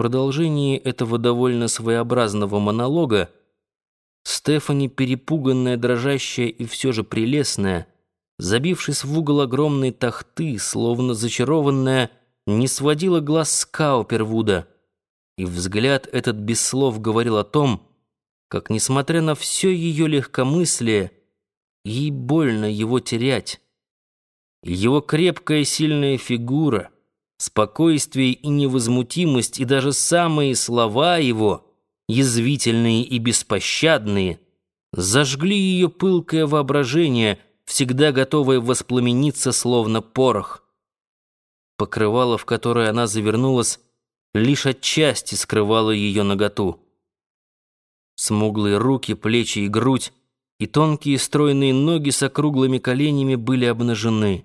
продолжении этого довольно своеобразного монолога Стефани, перепуганная, дрожащая и все же прелестная, забившись в угол огромной тахты, словно зачарованная, не сводила глаз с Каупервуда, и взгляд этот без слов говорил о том, как, несмотря на все ее легкомыслие, ей больно его терять. Его крепкая сильная фигура, спокойствие и невозмутимость, и даже самые слова его — язвительные и беспощадные, зажгли ее пылкое воображение, всегда готовое воспламениться, словно порох. Покрывало, в которое она завернулась, лишь отчасти скрывало ее наготу. Смуглые руки, плечи и грудь и тонкие стройные ноги с округлыми коленями были обнажены.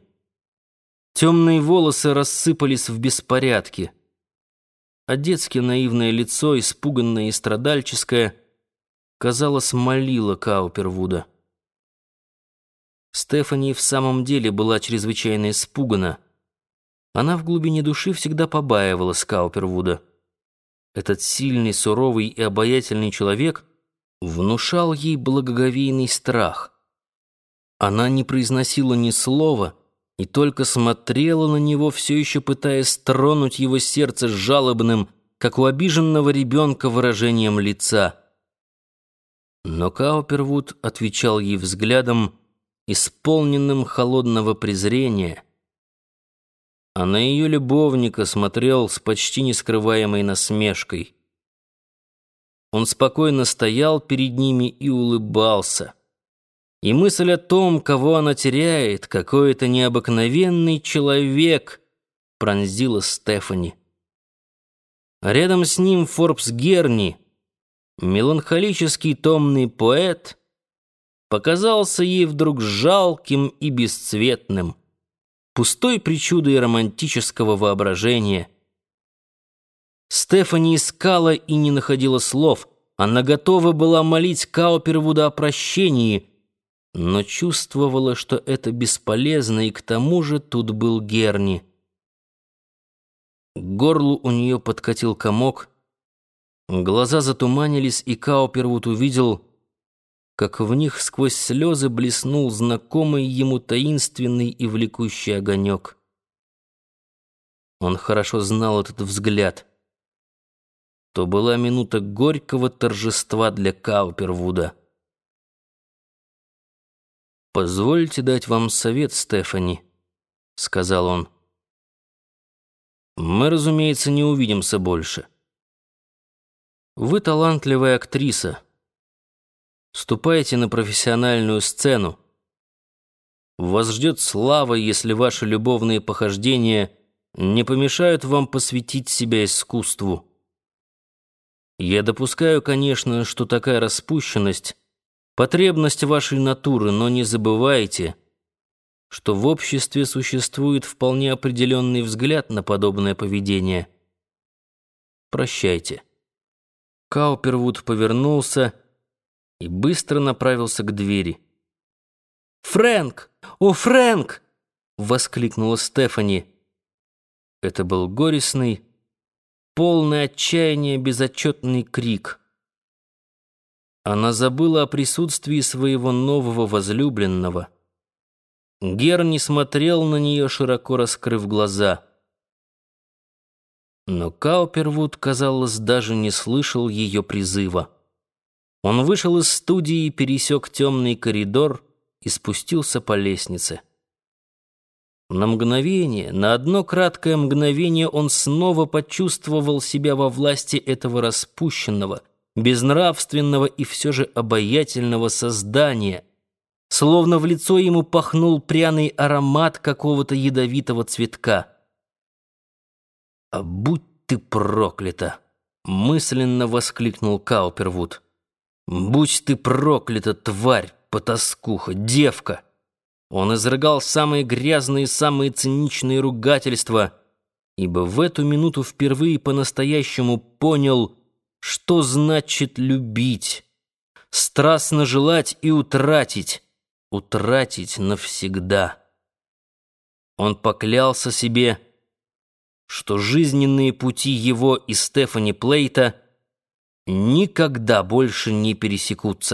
Темные волосы рассыпались в беспорядке а детски наивное лицо, испуганное и страдальческое, казалось, молило Каупервуда. Стефани в самом деле была чрезвычайно испугана. Она в глубине души всегда побаивалась Каупервуда. Этот сильный, суровый и обаятельный человек внушал ей благоговейный страх. Она не произносила ни слова — и только смотрела на него, все еще пытаясь тронуть его сердце жалобным, как у обиженного ребенка, выражением лица. Но Каупервуд отвечал ей взглядом, исполненным холодного презрения, а на ее любовника смотрел с почти нескрываемой насмешкой. Он спокойно стоял перед ними и улыбался — и мысль о том, кого она теряет, какой-то необыкновенный человек, пронзила Стефани. рядом с ним Форбс Герни, меланхолический томный поэт, показался ей вдруг жалким и бесцветным, пустой причудой романтического воображения. Стефани искала и не находила слов. Она готова была молить Каупервуда о прощении — но чувствовала, что это бесполезно, и к тому же тут был Герни. К горлу у нее подкатил комок, глаза затуманились, и Каупервуд увидел, как в них сквозь слезы блеснул знакомый ему таинственный и влекущий огонек. Он хорошо знал этот взгляд. То была минута горького торжества для Каупервуда. «Позвольте дать вам совет, Стефани», — сказал он. «Мы, разумеется, не увидимся больше. Вы талантливая актриса. Ступайте на профессиональную сцену. Вас ждет слава, если ваши любовные похождения не помешают вам посвятить себя искусству. Я допускаю, конечно, что такая распущенность потребность вашей натуры, но не забывайте, что в обществе существует вполне определенный взгляд на подобное поведение. Прощайте. Каупервуд повернулся и быстро направился к двери. «Фрэнк! О, Фрэнк!» — воскликнула Стефани. Это был горестный, полный отчаяния безотчетный крик — она забыла о присутствии своего нового возлюбленного. Гер не смотрел на нее, широко раскрыв глаза. Но Каупервуд, казалось, даже не слышал ее призыва. Он вышел из студии, пересек темный коридор и спустился по лестнице. На мгновение, на одно краткое мгновение он снова почувствовал себя во власти этого распущенного — безнравственного и все же обаятельного создания, словно в лицо ему пахнул пряный аромат какого-то ядовитого цветка. «А будь ты проклята!» — мысленно воскликнул Каупервуд. «Будь ты проклята, тварь, потаскуха, девка!» Он изрыгал самые грязные, самые циничные ругательства, ибо в эту минуту впервые по-настоящему понял — что значит любить? Страстно желать и утратить. Утратить навсегда. Он поклялся себе что жизненные пути его и Стефани Плейта никогда больше не пересекутся.